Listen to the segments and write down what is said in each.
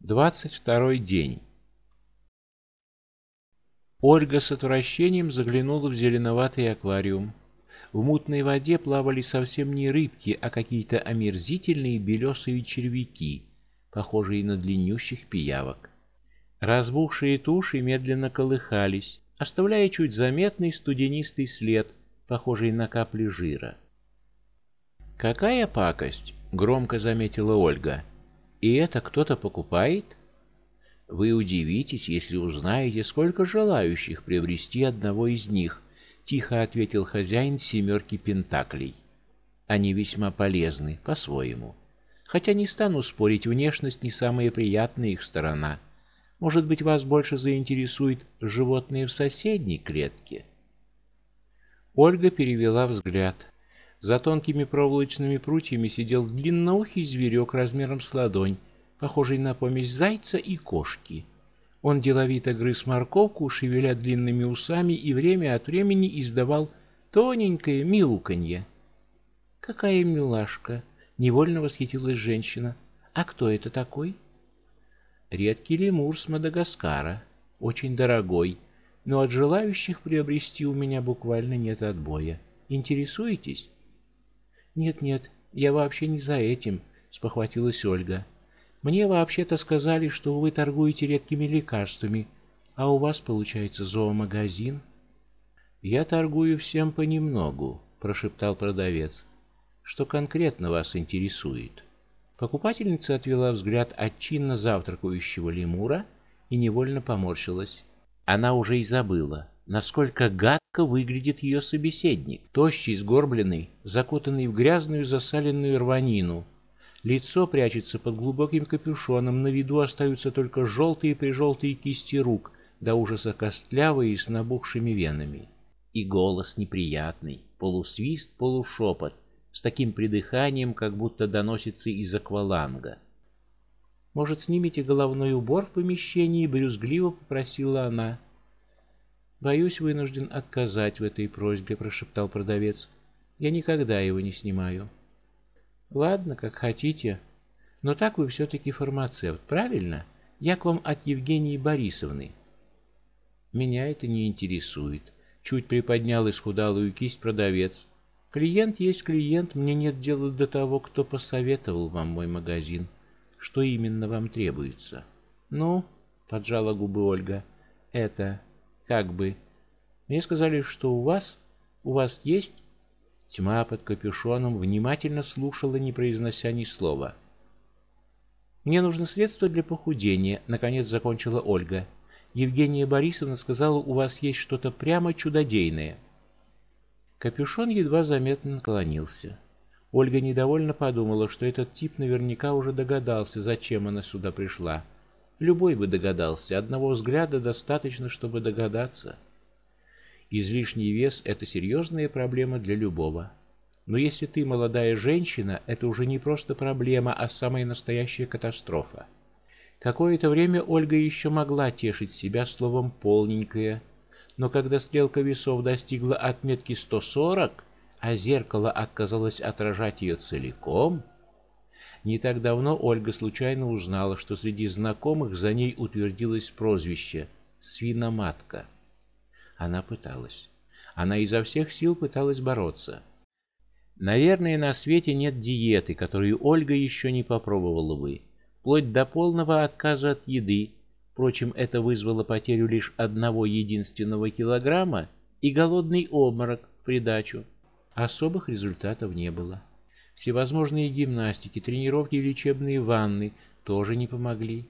Двадцать второй день. Ольга с отвращением заглянула в зеленоватый аквариум. В мутной воде плавали совсем не рыбки, а какие-то омерзительные белесые червяки, похожие на длиннющих пиявок. Разбухшие туши медленно колыхались, оставляя чуть заметный студенистый след, похожий на капли жира. Какая пакость, громко заметила Ольга. И это кто-то покупает? Вы удивитесь, если узнаете, сколько желающих приобрести одного из них, тихо ответил хозяин семерки пентаклей. Они весьма полезны по-своему. Хотя не стану спорить, внешность не самая приятная их сторона. Может быть, вас больше заинтересует животные в соседней клетке. Ольга перевела взгляд. За тонкими проволочными прутьями сидел длинноухий зверек размером с ладонь, похожий на помесь зайца и кошки. Он деловито грыз морковку, шевеля длинными усами, и время от времени издавал тоненькое мяуканье. Какая милашка, невольно восхитилась женщина. А кто это такой? Редкий лемур с Мадагаскара, очень дорогой, но от желающих приобрести у меня буквально нет отбоя. Интересуетесь? Нет, нет, я вообще не за этим, спохватилась Ольга. Мне вообще-то сказали, что вы торгуете редкими лекарствами, а у вас получается зоомагазин. Я торгую всем понемногу, прошептал продавец. Что конкретно вас интересует? Покупательница отвела взгляд от чинно завтракающего лемура и невольно поморщилась. Она уже и забыла, насколько гадко выглядит ее собеседник, тощий, сгорбленный, закутанный в грязную засаленную рванину. Лицо прячется под глубоким капюшоном, на виду остаются только желтые прижелтые кисти рук, до ужаса костлявые с набухшими венами. И голос неприятный, полусвист, полушепот, с таким придыханием, как будто доносится из акваланга. Может, снимите головной убор в помещении, брюзгливо попросила она. Боюсь, вынужден отказать в этой просьбе, прошептал продавец. Я никогда его не снимаю. Ладно, как хотите. Но так вы все таки фармацевт, правильно? Я к вам от Евгении Борисовны. Меня это не интересует. Чуть приподнял исхудалую кисть продавец. Клиент есть клиент, мне нет дела до того, кто посоветовал вам мой магазин. Что именно вам требуется? Ну, поджала губы Ольга. Это как бы. Мне сказали, что у вас, у вас есть Тьма под капюшоном внимательно слушала, не произнося ни слова. Мне нужно средство для похудения, наконец закончила Ольга. Евгения Борисовна сказала, у вас есть что-то прямо чудодейное. Капюшон едва заметно наклонился. Ольга недовольно подумала, что этот тип наверняка уже догадался, зачем она сюда пришла. Любой бы догадался, одного взгляда достаточно, чтобы догадаться. Излишний вес это серьезная проблема для любого. Но если ты молодая женщина, это уже не просто проблема, а самая настоящая катастрофа. Какое-то время Ольга еще могла тешить себя словом полненькая, но когда стрелка весов достигла отметки 140, а зеркало отказалось отражать ее целиком, не так давно Ольга случайно узнала, что среди знакомых за ней утвердилось прозвище свиноматка. Она пыталась. Она изо всех сил пыталась бороться. Наверное, на свете нет диеты, которую Ольга еще не попробовала бы, вплоть до полного отказа от еды. Впрочем, это вызвало потерю лишь одного единственного килограмма и голодный обморок в придачу. Особых результатов не было. Всевозможные гимнастики, тренировки и лечебные ванны тоже не помогли.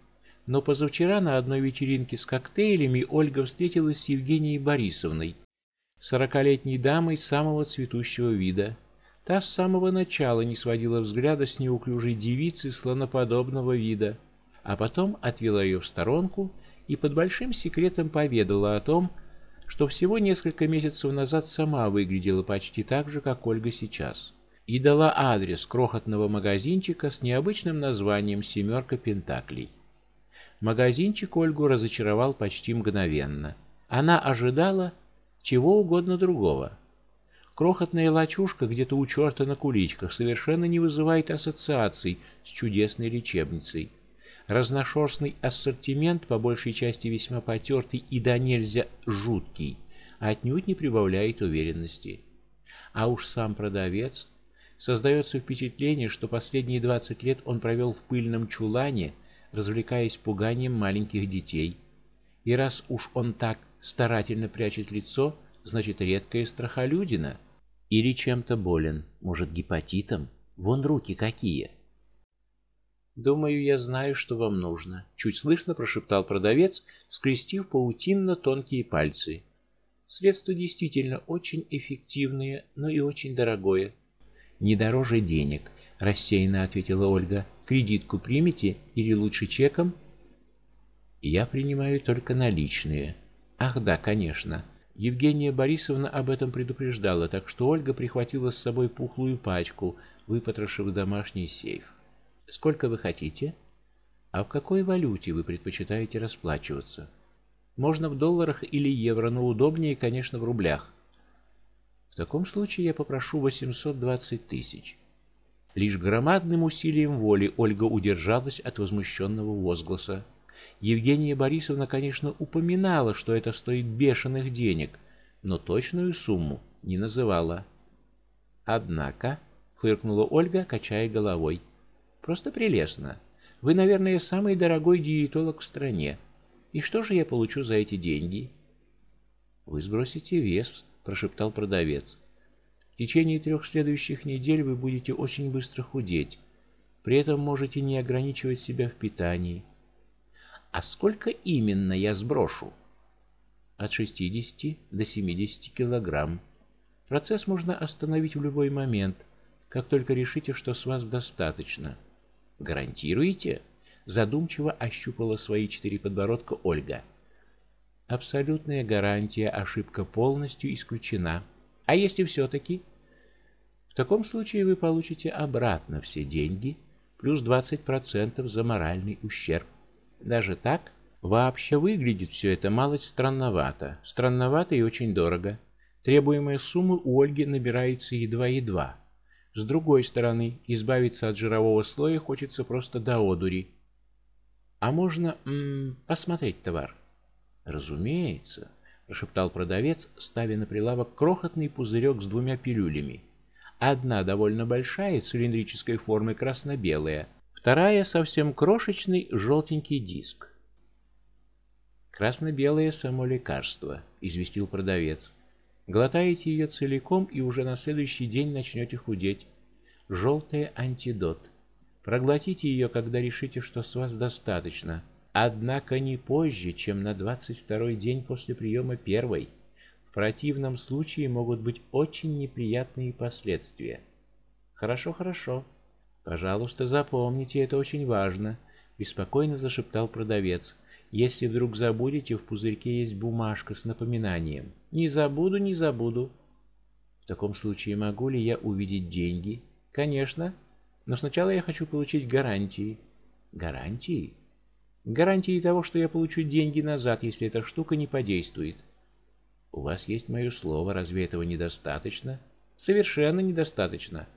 Но позавчера на одной вечеринке с коктейлями Ольга встретилась с Евгенией Борисовной, сорокалетней дамой самого цветущего вида. Та с самого начала не сводила взгляда с неуклюжей девицы слоноподобного вида, а потом отвела ее в сторонку и под большим секретом поведала о том, что всего несколько месяцев назад сама выглядела почти так же, как Ольга сейчас и дала адрес крохотного магазинчика с необычным названием «Семерка пентаклей». Магазинчик Ольгу разочаровал почти мгновенно. Она ожидала чего угодно другого. Крохотная лачушка где-то у черта на куличках совершенно не вызывает ассоциаций с чудесной лечебницей. Разношерстный ассортимент, по большей части весьма потертый и до нельзя жуткий, отнюдь не прибавляет уверенности. А уж сам продавец создается впечатление, что последние 20 лет он провел в пыльном чулане, развлекаясь пуганием маленьких детей. И раз уж он так старательно прячет лицо, значит, редкая страхолюдина или чем-то болен, может, гепатитом. Вон руки какие. Думаю, я знаю, что вам нужно, чуть слышно прошептал продавец, скрестив паутинно тонкие пальцы. Средство действительно очень эффективное, но и очень дорогое. Не дороже денег, рассеянно ответила Ольга. Кредитку примете или лучше чеком? Я принимаю только наличные. Ах, да, конечно. Евгения Борисовна об этом предупреждала, так что Ольга прихватила с собой пухлую пачку, выпотрошив домашний сейф. Сколько вы хотите? А в какой валюте вы предпочитаете расплачиваться? Можно в долларах или евро, но удобнее, конечно, в рублях. В таком случае я попрошу 820 тысяч. Лишь громадным усилием воли Ольга удержалась от возмущенного возгласа. Евгения Борисовна, конечно, упоминала, что это стоит бешеных денег, но точную сумму не называла. Однако, фыркнула Ольга, качая головой. Просто прелестно. Вы, наверное, самый дорогой диетолог в стране. И что же я получу за эти деньги? Вы сбросите вес, прошептал продавец. В течение трех следующих недель вы будете очень быстро худеть. При этом можете не ограничивать себя в питании. А сколько именно я сброшу? От 60 до 70 килограмм. Процесс можно остановить в любой момент, как только решите, что с вас достаточно. Гарантируете? Задумчиво ощупала свои четыре подбородка Ольга. Абсолютная гарантия, ошибка полностью исключена. А если все таки В таком случае вы получите обратно все деньги плюс 20% за моральный ущерб. Даже так вообще выглядит все это малость странновато. Странновато и очень дорого. Требуемая сумма у Ольги набирается едва-едва. С другой стороны, избавиться от жирового слоя хочется просто до одури. А можно посмотреть товар? Разумеется, прошептал продавец, ставя на прилавок крохотный пузырек с двумя пилюлями. Одна довольно большая, цилиндрической формы красно-белая, вторая совсем крошечный желтенький диск. Красно-белое само лекарство, известил продавец. Глотаете ее целиком и уже на следующий день начнете худеть. Желтый антидот. Проглотите ее, когда решите, что с вас достаточно. Однако не позже, чем на двадцать второй день после приема первой. В противном случае могут быть очень неприятные последствия. Хорошо, хорошо. Пожалуйста, запомните, это очень важно, беспокойно зашептал продавец. Если вдруг забудете, в пузырьке есть бумажка с напоминанием. Не забуду, не забуду. В таком случае могу ли я увидеть деньги? Конечно, но сначала я хочу получить гарантии. Гарантии? Гарантии того, что я получу деньги назад, если эта штука не подействует. У вас есть мое слово, разве этого недостаточно? Совершенно недостаточно.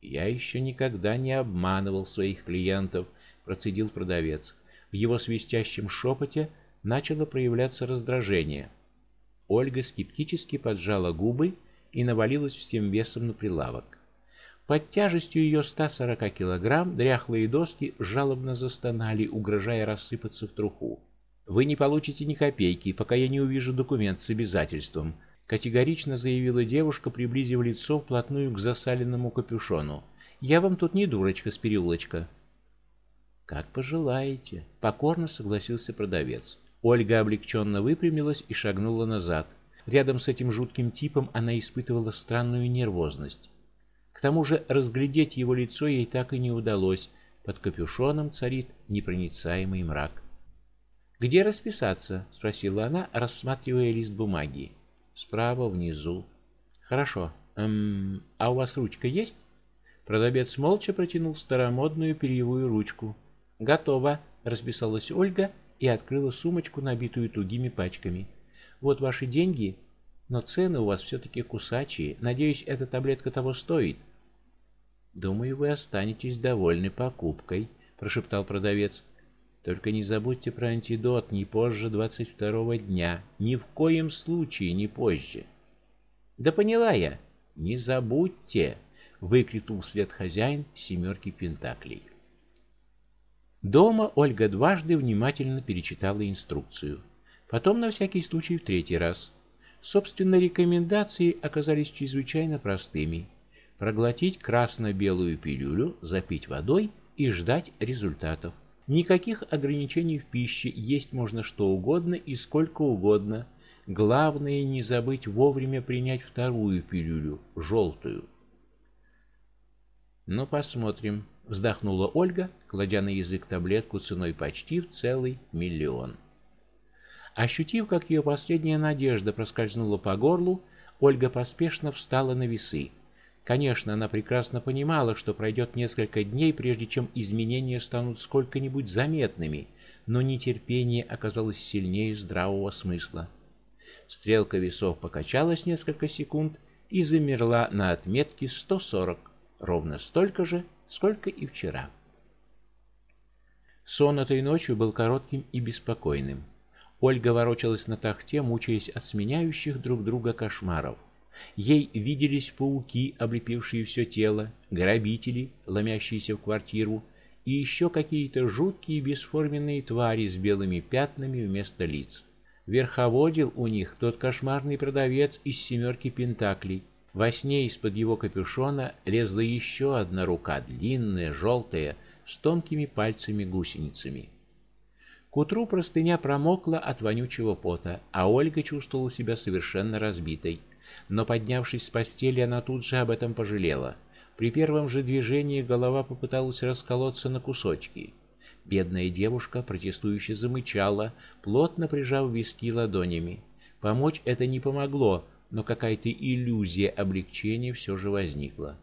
Я еще никогда не обманывал своих клиентов, процедил продавец. В его свистящем шепоте начало проявляться раздражение. Ольга скептически поджала губы и навалилась всем весом на прилавок. Под тяжестью ее 140 килограмм дряхлые доски жалобно застонали, угрожая рассыпаться в труху. Вы не получите ни копейки, пока я не увижу документ с обязательством, категорично заявила девушка, приблизив лицо вплотную к засаленному капюшону. Я вам тут не дурочка с переулочка. Как пожелаете, покорно согласился продавец. Ольга облегченно выпрямилась и шагнула назад. Рядом с этим жутким типом она испытывала странную нервозность. К тому же разглядеть его лицо ей так и не удалось. Под капюшоном царит непроницаемый мрак. Где расписаться? спросила она, рассматривая лист бумаги. Справа внизу. Хорошо. Эм, а у вас ручка есть? Продавец молча протянул старомодную перьевую ручку. Готово, расписалась Ольга и открыла сумочку, набитую тугими пачками. Вот ваши деньги, но цены у вас все таки кусачие. Надеюсь, эта таблетка того стоит. Думаю, вы останетесь довольны покупкой, прошептал продавец. Только не забудьте про антидот не позже двадцать второго дня, ни в коем случае не позже. Да поняла я. Не забудьте, выкрикнул вслед хозяин семерки пентаклей. Дома Ольга дважды внимательно перечитала инструкцию, потом на всякий случай в третий раз. Собственно, рекомендации оказались чрезвычайно простыми: проглотить красно-белую пилюлю, запить водой и ждать результатов. Никаких ограничений в пище, есть можно что угодно и сколько угодно. Главное не забыть вовремя принять вторую пилюлю, желтую. Ну посмотрим, вздохнула Ольга, кладя на язык таблетку ценой почти в целый миллион. Ощутив, как ее последняя надежда проскользнула по горлу, Ольга поспешно встала на весы. Конечно, она прекрасно понимала, что пройдет несколько дней, прежде чем изменения станут сколько-нибудь заметными, но нетерпение оказалось сильнее здравого смысла. Стрелка весов покачалась несколько секунд и замерла на отметке 140, ровно столько же, сколько и вчера. Сон этой ночью был коротким и беспокойным. Ольга ворочалась на тахте, мучаясь от сменяющих друг друга кошмаров. Ей виделись пауки, облепившие все тело, грабители, ломящиеся в квартиру, и еще какие-то жуткие бесформенные твари с белыми пятнами вместо лиц. Верховодил у них тот кошмарный продавец из семерки пентаклей. Во сне из-под его капюшона лезла еще одна рука, длинная, желтая, с тонкими пальцами-гусеницами. К утру простыня промокла от вонючего пота, а Ольга чувствовала себя совершенно разбитой. Но поднявшись с постели, она тут же об этом пожалела. При первом же движении голова попыталась расколоться на кусочки. Бедная девушка протестующе замычала, плотно прижав виски ладонями. Помочь это не помогло, но какая-то иллюзия облегчения все же возникла.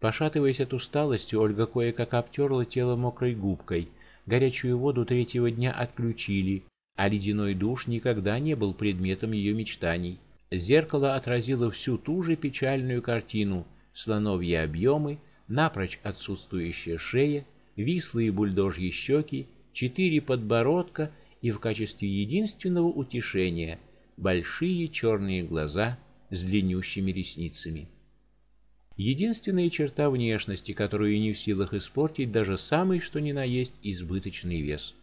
Пошатываясь от усталости, Ольга кое-как обтерла тело мокрой губкой. Горячую воду третьего дня отключили, а ледяной душ никогда не был предметом ее мечтаний. Зеркало отразило всю ту же печальную картину: слоновьи объемы, напрочь отсутствующая шея, вислые бульдожьи щеки, четыре подбородка и в качестве единственного утешения большие черные глаза с длиннющими ресницами. Единственная черта внешности, которую не в силах испортить даже самый что ни на есть избыточный вес.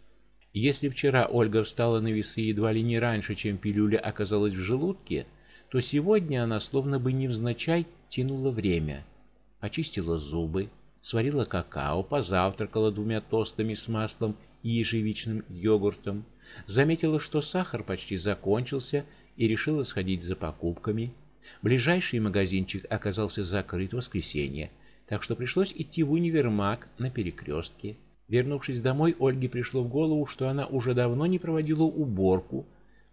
Если вчера Ольга встала на весы едва ли не раньше, чем пилюля оказалась в желудке, то сегодня она словно бы невзначай тянула время. Очистила зубы, сварила какао, позавтракала двумя тостами с маслом и ежевичным йогуртом, заметила, что сахар почти закончился и решила сходить за покупками. Ближайший магазинчик оказался закрыт в воскресенье, так что пришлось идти в универмаг на перекрестке. Вернувшись домой, Ольге пришло в голову, что она уже давно не проводила уборку.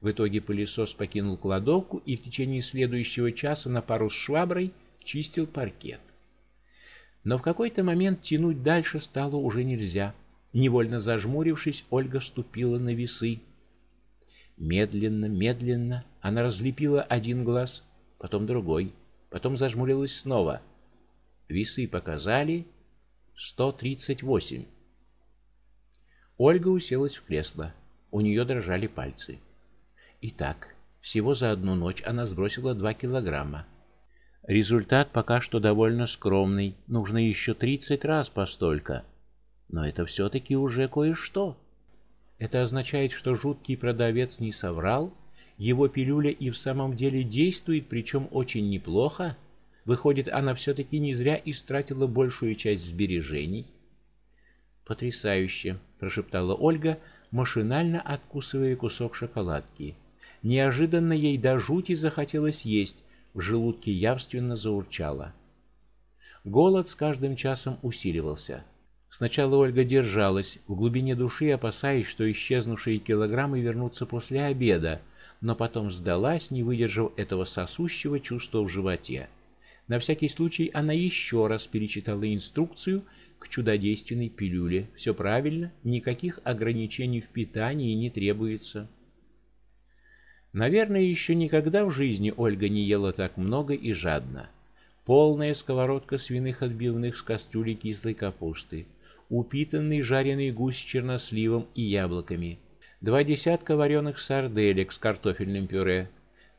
В итоге пылесос покинул кладовку и в течение следующего часа на пару с шваброй чистил паркет. Но в какой-то момент тянуть дальше стало уже нельзя. Невольно зажмурившись, Ольга ступила на весы. Медленно, медленно она разлепила один глаз, потом другой, потом зажмурилась снова. Весы показали сто тридцать восемь. Ольга уселась в кресло. У нее дрожали пальцы. Итак, всего за одну ночь она сбросила два килограмма. Результат пока что довольно скромный. Нужно еще тридцать раз постолько. Но это все таки уже кое-что. Это означает, что жуткий продавец не соврал, его пилюля и в самом деле действует, причем очень неплохо. Выходит, она все таки не зря истратила большую часть сбережений. Потрясающе, прошептала Ольга, машинально откусывая кусок шоколадки. Неожиданно ей до жути захотелось есть в желудке явственно заурчало. Голод с каждым часом усиливался. Сначала Ольга держалась, в глубине души опасаясь, что исчезнувшие килограммы вернутся после обеда, но потом сдалась, не выдержав этого сосущего чувства в животе. На всякий случай она еще раз перечитала инструкцию к чудодейственной пилюле. Все правильно, никаких ограничений в питании не требуется. Наверное, еще никогда в жизни Ольга не ела так много и жадно. Полная сковородка свиных отбивных с кастрюли кислой капусты, упитанный жареный гусь с черносливом и яблоками, два десятка вареных сарделек с картофельным пюре,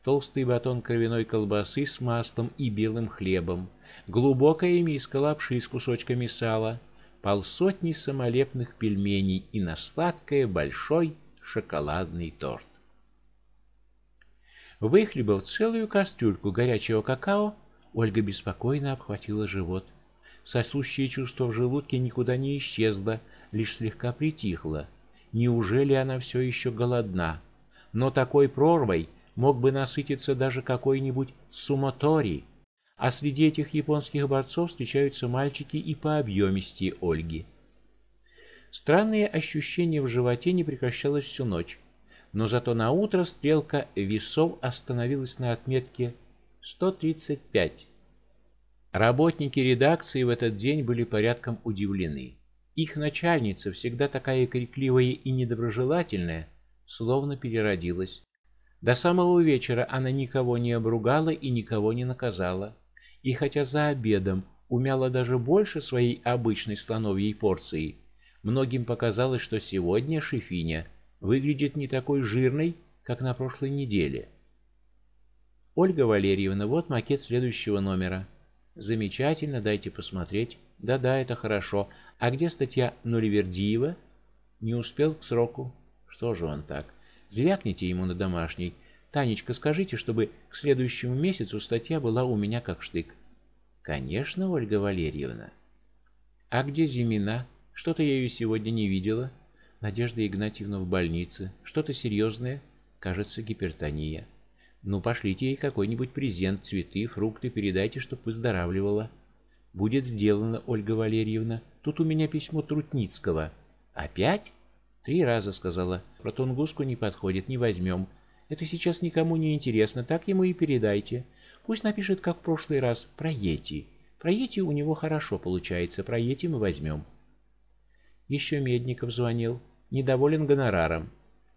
толстый батон кровяной колбасы с маслом и белым хлебом, глубокая миска лапши с кусочками сала, полсотни самолепных пельменей и на сладкое большой шоколадный торт. Выхлебав целую кастрюльку горячего какао, Ольга беспокойно обхватила живот. Сосущее чувство в желудке никуда не исчезло, лишь слегка притихло. Неужели она все еще голодна? Но такой прорвой мог бы насытиться даже какой-нибудь сумотори. А среди этих японских борцов встречаются мальчики и по объемистее Ольги. Странное ощущение в животе не прекращалось всю ночь но зато на утро стрелка весов остановилась на отметке 135. Работники редакции в этот день были порядком удивлены. Их начальница, всегда такая крикливая и недоброжелательная, словно переродилась. До самого вечера она никого не обругала и никого не наказала. И хотя за обедом умяла даже больше своей обычной слоновьей порции, многим показалось, что сегодня шефиня выглядит не такой жирной, как на прошлой неделе. Ольга Валерьевна, вот макет следующего номера. Замечательно, дайте посмотреть. Да-да, это хорошо. А где статья Нуривердиева? Не успел к сроку. Что же он так? Звякните ему на домашний. Танечка, скажите, чтобы к следующему месяцу статья была у меня как штык. Конечно, Ольга Валерьевна. А где Зимина? Что-то я ее сегодня не видела. Надежда Игнатьевна в больнице. Что-то серьезное? Кажется, гипертония. Ну, пошлите ей какой-нибудь презент, цветы, фрукты, передайте, чтоб выздоравливала. Будет сделано, Ольга Валерьевна. Тут у меня письмо Трутницкого. Опять? Три раза сказала. Про Тунгуску не подходит, не возьмем. Это сейчас никому не интересно, так ему и передайте. Пусть напишет, как в прошлый раз, про Йети. Про Йети у него хорошо получается, про Йети мы возьмем. Еще Медников звонил. Недоволен гонораром.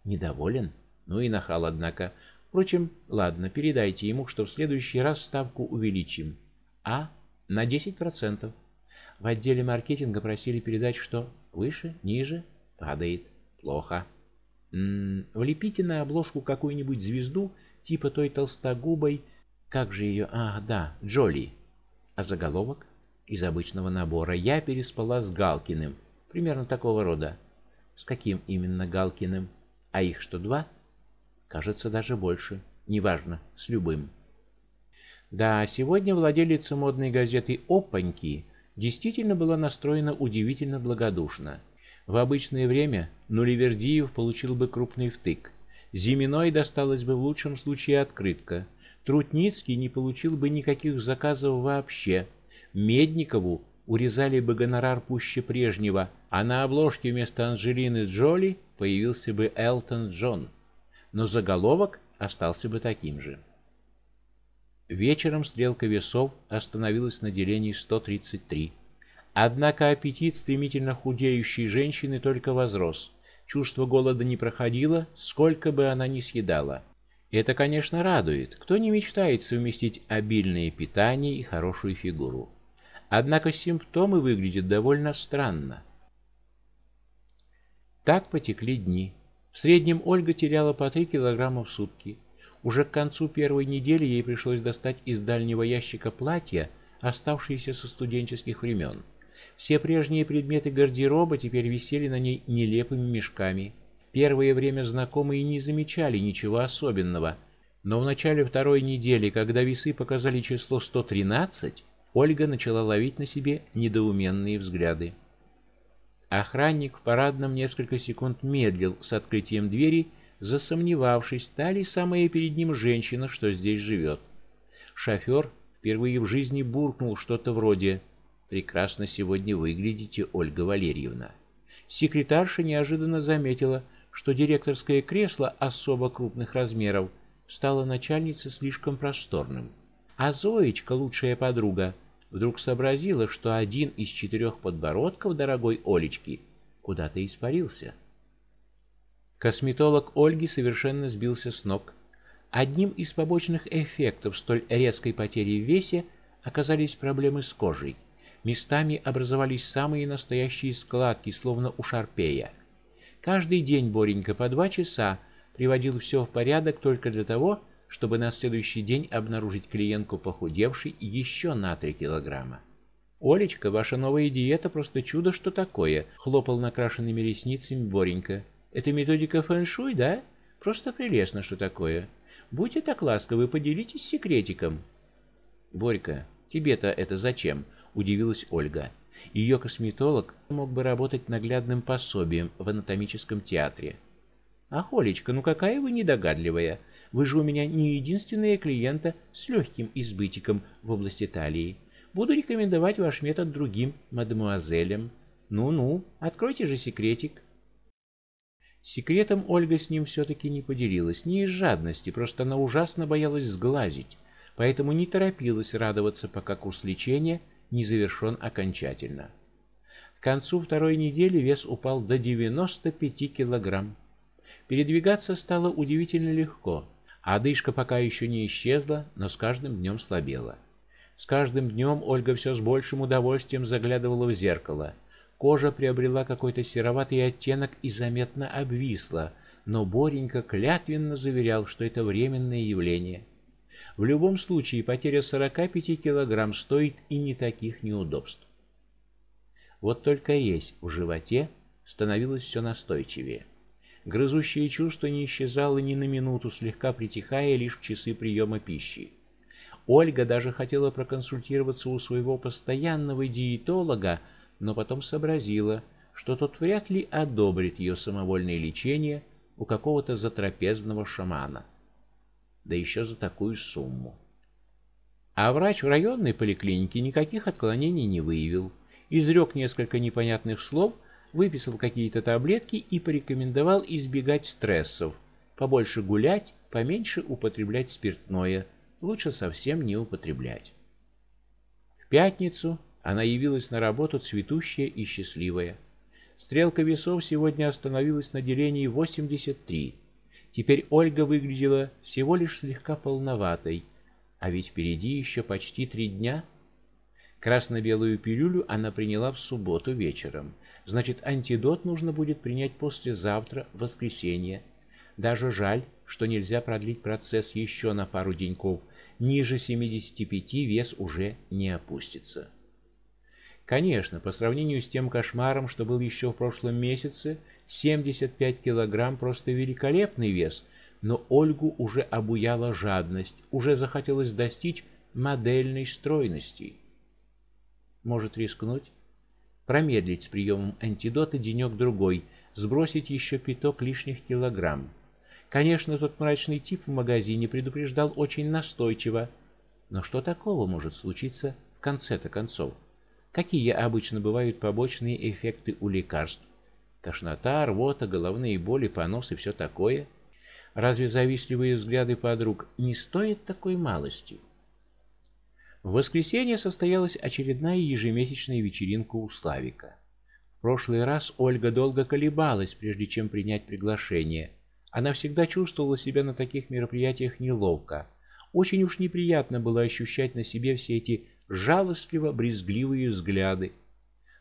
Недоволен? Ну и нахал, однако. Впрочем, ладно, передайте ему, что в следующий раз ставку увеличим. А на 10%. В отделе маркетинга просили передать, что выше, ниже падает. Плохо. М -м, влепите на обложку какую-нибудь звезду, типа той толстогубой, как же ее? А, да, Джоли. А заголовок из обычного набора я переспала с Галкиным. Примерно такого рода. С каким именно Галкиным? А их что, два? Кажется, даже больше. Неважно, с любым. Да, сегодня владелица модной газеты Опаньки действительно была настроена удивительно благодушно. В обычное время Нуливердиев получил бы крупный втык. Зиминой досталась бы в лучшем случае открытка. Трутницкий не получил бы никаких заказов вообще. Медникову урезали бы гонорар пуще прежнего, а на обложке вместо Анджелины Джоли появился бы Элтон Джон, но заголовок остался бы таким же. Вечером стрелка весов остановилась на делении 133. Однако аппетит стремительно худеющей женщины только возрос. Чувство голода не проходило, сколько бы она ни съедала. Это, конечно, радует. Кто не мечтает совместить обильное питание и хорошую фигуру? Однако симптомы выглядят довольно странно. Так потекли дни. В среднем Ольга теряла по 3 килограмма в сутки. Уже к концу первой недели ей пришлось достать из дальнего ящика платья, оставшиеся со студенческих времен. Все прежние предметы гардероба теперь висели на ней нелепыми мешками. Первое время знакомые не замечали ничего особенного, но в начале второй недели, когда весы показали число 113, Ольга начала ловить на себе недоуменные взгляды. Охранник в парадном несколько секунд медлил с открытием двери, засомневавшись, та ли самая перед ним женщина, что здесь живет. Шофер впервые в жизни буркнул что-то вроде: "Прекрасно сегодня выглядите, Ольга Валерьевна". Секретарша неожиданно заметила, что директорское кресло особо крупных размеров стало начальнице слишком просторным. А Зоечка, лучшая подруга, вдруг сообразила, что один из четырех подбородков дорогой Олечки куда-то испарился. Косметолог Ольги совершенно сбился с ног. Одним из побочных эффектов столь резкой потери в весе оказались проблемы с кожей. Местами образовались самые настоящие складки, словно у шарпея. Каждый день Боренька по два часа приводил все в порядок только для того, чтобы на следующий день обнаружить клиентку похудевшей еще на три килограмма. Олечка, ваша новая диета просто чудо, что такое, хлопал накрашенными ресницами Боренька. Это методика фэн-шуй, да? Просто прелестно, что такое. Будьте так ласковы, поделитесь секретиком. Борька, тебе-то это зачем? удивилась Ольга. Ее косметолог мог бы работать наглядным пособием в анатомическом театре. Ах, Олечка, ну какая вы недогадливая. Вы же у меня не единственная клиента с легким избытиком в области талии. Буду рекомендовать ваш метод другим мадемуазелям. Ну-ну, откройте же секретик. Секретом Ольга с ним все таки не поделилась, не из жадности, просто она ужасно боялась сглазить, поэтому не торопилась радоваться, пока курс лечения не завершен окончательно. К концу второй недели вес упал до 95 килограмм. Передвигаться стало удивительно легко, а одышка пока еще не исчезла, но с каждым днем слабела. С каждым днем Ольга все с большим удовольствием заглядывала в зеркало. Кожа приобрела какой-то сероватый оттенок и заметно обвисла, но Боренька клятвенно заверял, что это временное явление. В любом случае, потеря 45 килограмм стоит и не таких неудобств. Вот только есть в животе становилось все настойчивее. Грызущее чувство не исчезало ни на минуту, слегка притихая лишь в часы приема пищи. Ольга даже хотела проконсультироваться у своего постоянного диетолога, но потом сообразила, что тот вряд ли одобрит ее самовольное лечение у какого-то затрапезного шамана. Да еще за такую сумму. А врач в районной поликлинике никаких отклонений не выявил. Изрек несколько непонятных слов, выписал какие-то таблетки и порекомендовал избегать стрессов, побольше гулять, поменьше употреблять спиртное лучше совсем не употреблять. В пятницу она явилась на работу цветущая и счастливая. Стрелка весов сегодня остановилась на делении 83. Теперь Ольга выглядела всего лишь слегка полноватой, а ведь впереди еще почти три дня. Красно-белую пилюлю она приняла в субботу вечером. Значит, антидот нужно будет принять послезавтра, в воскресенье. Даже жаль, что нельзя продлить процесс еще на пару деньков. Ниже 75 вес уже не опустится. Конечно, по сравнению с тем кошмаром, что был еще в прошлом месяце, 75 килограмм просто великолепный вес, но Ольгу уже обуяла жадность, уже захотелось достичь модельной стройности. Может рискнуть? Промедлить с приемом антидота денек другой сбросить еще пяток лишних килограмм. Конечно, тот мрачный тип в магазине предупреждал очень настойчиво, но что такого может случиться в конце-то концов? Какие обычно бывают побочные эффекты у лекарств? Тошнота, рвота, головные боли, понос и все такое. Разве завистливые взгляды подруг не стоят такой малости? В воскресенье состоялась очередная ежемесячная вечеринка у Славика. В прошлый раз Ольга долго колебалась, прежде чем принять приглашение. Она всегда чувствовала себя на таких мероприятиях неловко. Очень уж неприятно было ощущать на себе все эти жалостливо-брезгливые взгляды.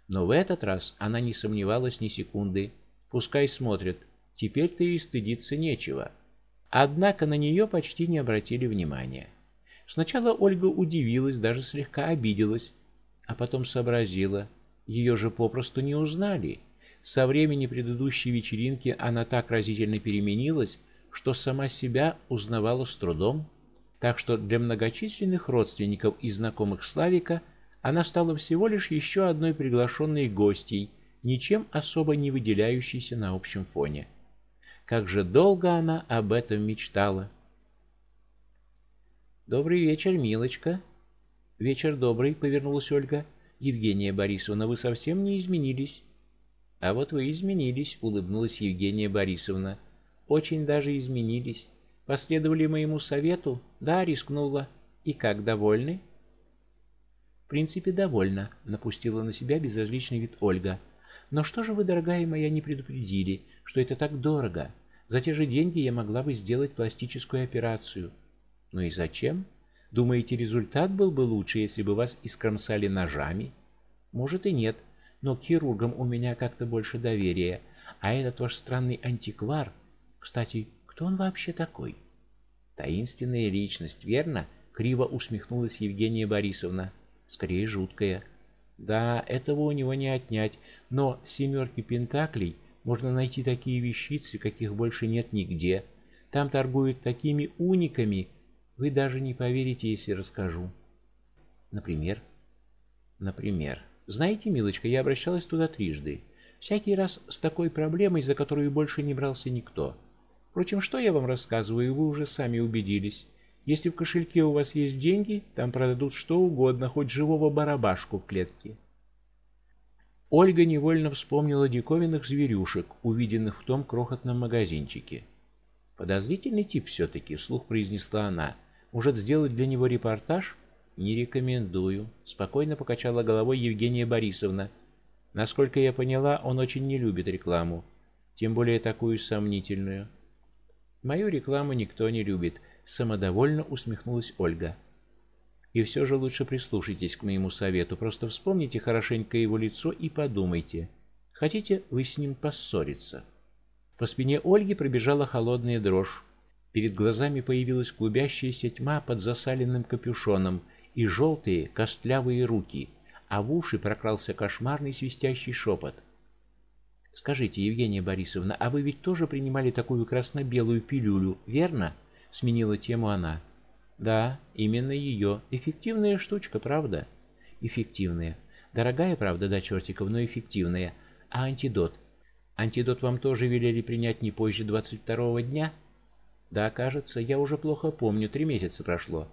Но в этот раз она не сомневалась ни секунды. Пускай смотрят. Теперь-то и стыдиться нечего. Однако на нее почти не обратили внимания. Сначала Ольга удивилась, даже слегка обиделась, а потом сообразила, ее же попросту не узнали. Со времени предыдущей вечеринки она так разительно переменилась, что сама себя узнавала с трудом, так что для многочисленных родственников и знакомых Славика она стала всего лишь еще одной приглашенной гостьей, ничем особо не выделяющейся на общем фоне. Как же долго она об этом мечтала. Добрый вечер, милочка. Вечер добрый, повернулась Ольга. Евгения Борисовна, вы совсем не изменились. А вот вы изменились, улыбнулась Евгения Борисовна. Очень даже изменились. Последовали моему совету? Да, рискнула. И как довольны? В принципе, довольна, напустила на себя безразличный вид Ольга. Но что же вы, дорогая моя, не предупредили, что это так дорого? За те же деньги я могла бы сделать пластическую операцию. Ну и зачем? Думаете, результат был бы лучше, если бы вас искромсали ножами? Может и нет, но к хирургам у меня как-то больше доверия. А этот ваш странный антиквар, кстати, кто он вообще такой? Таинственная личность, верно? Криво усмехнулась Евгения Борисовна. Скорее жуткая. Да, этого у него не отнять, но семерки пентаклей можно найти такие вещицы, каких больше нет нигде. Там торгуют такими униками, вы даже не поверите, если расскажу. Например, например, знаете, милочка, я обращалась туда трижды. Всякий раз с такой проблемой, за которую больше не брался никто. Впрочем, что я вам рассказываю, вы уже сами убедились. Если в кошельке у вас есть деньги, там продадут что угодно, хоть живого барабашку в клетке. Ольга невольно вспомнила диковинных зверюшек, увиденных в том крохотном магазинчике. Подозрительный тип все таки вслух произнесла она. Может, сделать для него репортаж? Не рекомендую, спокойно покачала головой Евгения Борисовна. Насколько я поняла, он очень не любит рекламу, тем более такую сомнительную. Мою рекламу никто не любит, самодовольно усмехнулась Ольга. И все же лучше прислушайтесь к моему совету, просто вспомните хорошенько его лицо и подумайте, хотите вы с ним поссориться. По спине Ольги пробежала холодная дрожь. Перед глазами появилась клубящаяся тьма под засаленным капюшоном и желтые костлявые руки, а в уши прокрался кошмарный свистящий шепот. Скажите, Евгения Борисовна, а вы ведь тоже принимали такую красно-белую пилюлю, верно? сменила тему она. Да, именно ее. Эффективная штучка, правда? Эффективная. Дорогая, правда, до чертиков, но эффективная. А антидот? Антидот вам тоже велели принять не позже двадцать второго дня? Да, кажется, я уже плохо помню, три месяца прошло.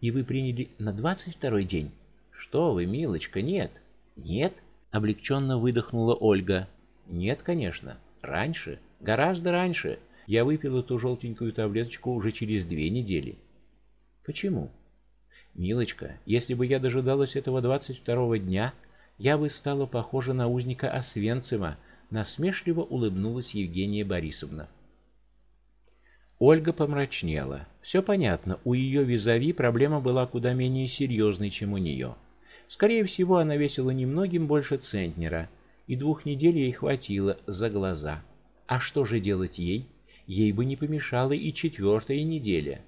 И вы приняли на двадцать второй день? Что вы, милочка, нет. Нет, облегченно выдохнула Ольга. Нет, конечно. Раньше, гораздо раньше. Я выпил эту желтенькую таблеточку уже через две недели. Почему? Милочка, если бы я дожидалась этого двадцать второго дня, я бы стала похожа на узника Освенцима, насмешливо улыбнулась Евгения Борисовна. Ольга помрачнела. Все понятно, у ее визави проблема была куда менее серьезной, чем у нее. Скорее всего, она весила немногим больше центнера, и двух недель ей хватило за глаза. А что же делать ей? Ей бы не помешала и четвертая неделя.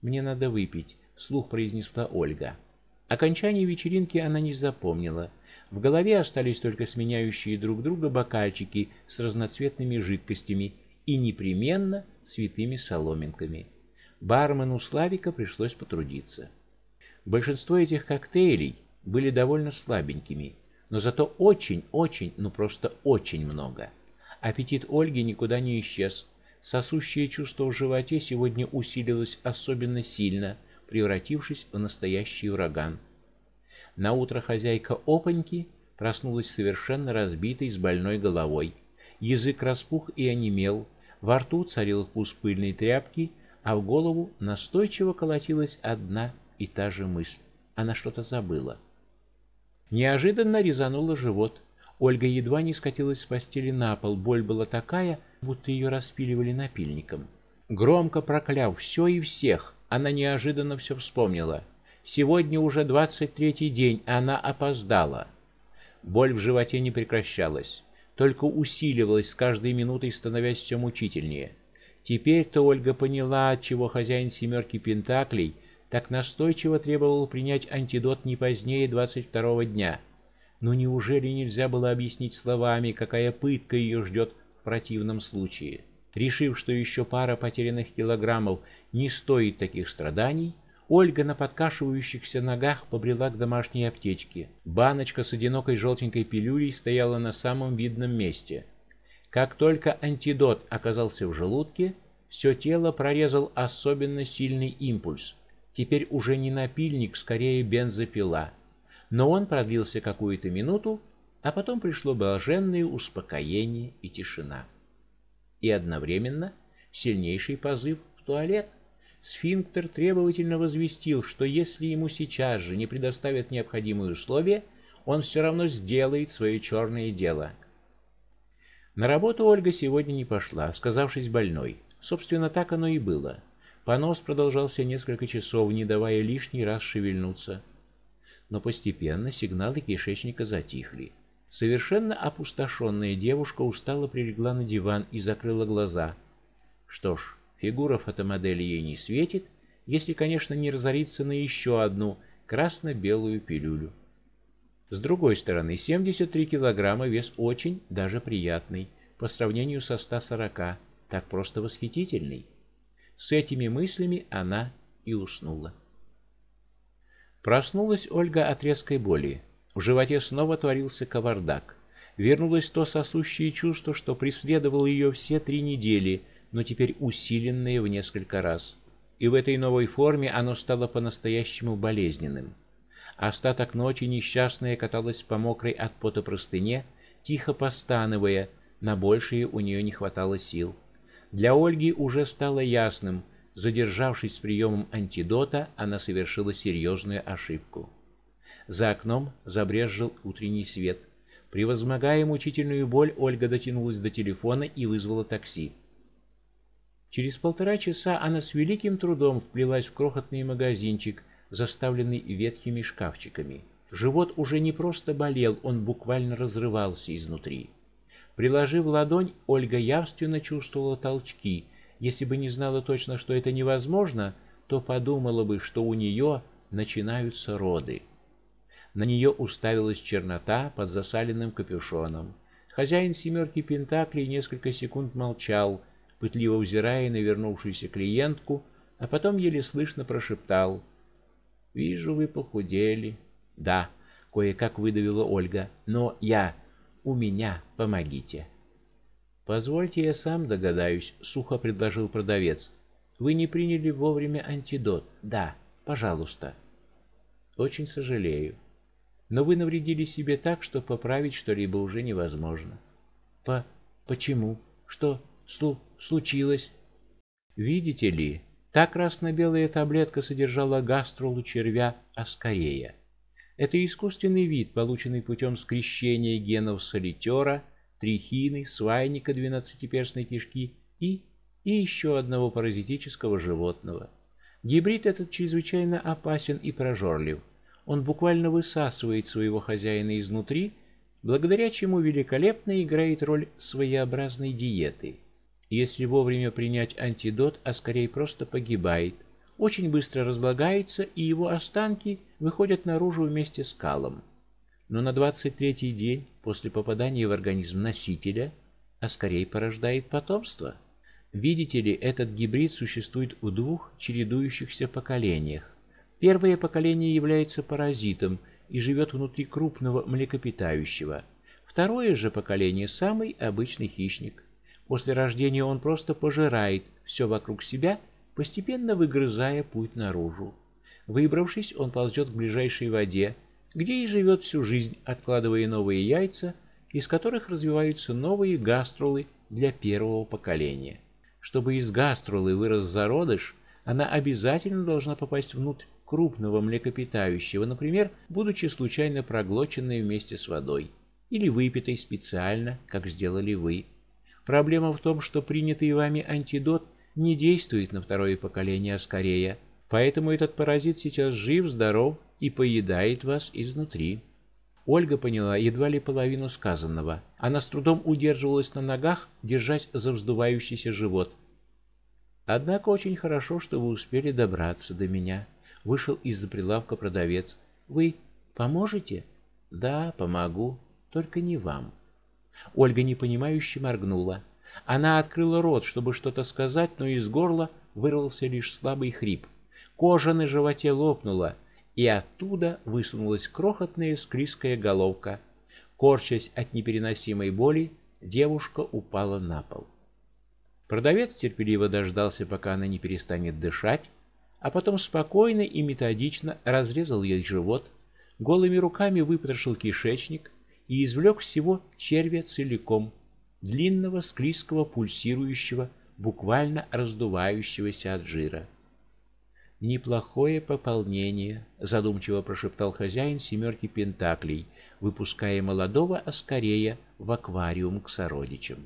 Мне надо выпить, вслух произнесла Ольга. Окончание вечеринки она не запомнила. В голове остались только сменяющие друг друга бокальчики с разноцветными жидкостями и непременно святыми соломинками. Бармену Славика пришлось потрудиться. Большинство этих коктейлей были довольно слабенькими, но зато очень-очень, ну просто очень много. Аппетит Ольги никуда не исчез. Сосущее чувство в животе сегодня усилилось особенно сильно, превратившись в настоящий ураган. На утро хозяйка опаньки проснулась совершенно разбитой с больной головой. Язык распух и онемел, во рту царил вкус пыльной тряпки, а в голову настойчиво колотилась одна и та же мысль. Она что-то забыла. Неожиданно резануло живот. Ольга едва не скатилась с постели на пол. Боль была такая, будто ее распиливали напильником. Громко прокляв все и всех, она неожиданно все вспомнила. Сегодня уже двадцать третий день, а она опоздала. Боль в животе не прекращалась только усиливалась с каждой минутой, становясь все мучительнее. Теперь-то Ольга поняла, от чего хозяин семерки пентаклей так настойчиво требовал принять антидот не позднее двадцать второго дня. Но неужели нельзя было объяснить словами, какая пытка ее ждет в противном случае? Решив, что еще пара потерянных килограммов не стоит таких страданий, Ольга на подкашивающихся ногах побрела к домашней аптечке. Баночка с одинокой желтенькой пилюлей стояла на самом видном месте. Как только антидот оказался в желудке, все тело прорезал особенно сильный импульс. Теперь уже не напильник, скорее бензопила. Но он продлился какую-то минуту, а потом пришло блаженное успокоение и тишина. И одновременно сильнейший позыв в туалет. Сфинктер требовательно возвестил, что если ему сейчас же не предоставят необходимые условия, он все равно сделает свое черное дело. На работу Ольга сегодня не пошла, сказавшись больной. Собственно, так оно и было. Понос продолжался несколько часов, не давая лишний раз шевельнуться. но постепенно сигналы кишечника затихли. Совершенно опустошенная девушка устало прилегла на диван и закрыла глаза. Что ж, фигура фотомодели ей не светит, если, конечно, не разориться на еще одну красно-белую пилюлю. С другой стороны, 73 килограмма вес очень даже приятный по сравнению со 140, так просто восхитительный. С этими мыслями она и уснула. Проснулась Ольга от резкой боли. В животе снова творился кавардак. Вернулось то сосущее чувство, что преследовало ее все три недели, но теперь усиленное в несколько раз. И в этой новой форме оно стало по-настоящему болезненным. Остаток ночи несчастная каталась по мокрой от пота простыне, тихо постановая, на большее у нее не хватало сил. Для Ольги уже стало ясным, задержавшись с приемом антидота, она совершила серьезную ошибку. За окном забрезжил утренний свет. Превозмогая мучительную боль, Ольга дотянулась до телефона и вызвала такси. Через полтора часа она с великим трудом вплелась в крохотный магазинчик, заставленный ветхими шкафчиками. Живот уже не просто болел, он буквально разрывался изнутри. Приложив ладонь, Ольга явственно чувствовала толчки. Если бы не знала точно, что это невозможно, то подумала бы, что у нее начинаются роды. На нее уставилась чернота под засаленным капюшоном. Хозяин семерки пентаклей несколько секунд молчал, пытливо взирая на вернувшуюся клиентку, а потом еле слышно прошептал: Вижу, вы похудели. Да, кое-как выдавила Ольга. Но я у меня помогите. Позвольте, я сам догадаюсь, сухо предложил продавец. Вы не приняли вовремя антидот. Да, пожалуйста. Очень сожалею. Но вы навредили себе так, что поправить что-либо уже невозможно. По почему? Что слу случилось? Видите ли, Та красно-белая таблетка содержала гастролу червя аскарея. Это искусственный вид, полученный путем скрещения генов солитера, трихины, свайника двенадцатиперстной кишки и и еще одного паразитического животного. Гибрид этот чрезвычайно опасен и прожорлив. Он буквально высасывает своего хозяина изнутри, благодаря чему великолепно играет роль своеобразной диеты. Если вовремя принять антидот, а скорее просто погибает, очень быстро разлагается, и его останки выходят наружу вместе с калом. Но на 23-й день после попадания в организм носителя а скорее порождает потомство. Видите ли, этот гибрид существует в двух чередующихся поколениях. Первое поколение является паразитом и живет внутри крупного млекопитающего. Второе же поколение самый обычный хищник. После рождения он просто пожирает все вокруг себя, постепенно выгрызая путь наружу. Выбравшись, он ползет к ближайшей воде, где и живет всю жизнь, откладывая новые яйца, из которых развиваются новые гастролы для первого поколения. Чтобы из гастролы вырос зародыш, она обязательно должна попасть внутрь крупного млекопитающего, например, будучи случайно проглоченной вместе с водой или выпитой специально, как сделали вы. Проблема в том, что принятый вами антидот не действует на второе поколение аскарея, поэтому этот паразит сейчас жив, здоров и поедает вас изнутри. Ольга поняла едва ли половину сказанного. Она с трудом удерживалась на ногах, держась за вздувающийся живот. Однако очень хорошо, что вы успели добраться до меня. Вышел из-за прилавка продавец. Вы поможете? Да, помогу, только не вам. Ольга непонимающе моргнула. Она открыла рот, чтобы что-то сказать, но из горла вырвался лишь слабый хрип. Кожа на животе лопнула, и оттуда высунулась крохотная склизкая головка. Корчась от непереносимой боли, девушка упала на пол. Продавец терпеливо дождался, пока она не перестанет дышать, а потом спокойно и методично разрезал ей живот, голыми руками выпотрошил кишечник, и извлек всего червя целиком, длинного, склизкого, пульсирующего, буквально раздувающегося от жира. Неплохое пополнение, задумчиво прошептал хозяин семерки пентаклей, выпуская молодого аскарея в аквариум к сородичам.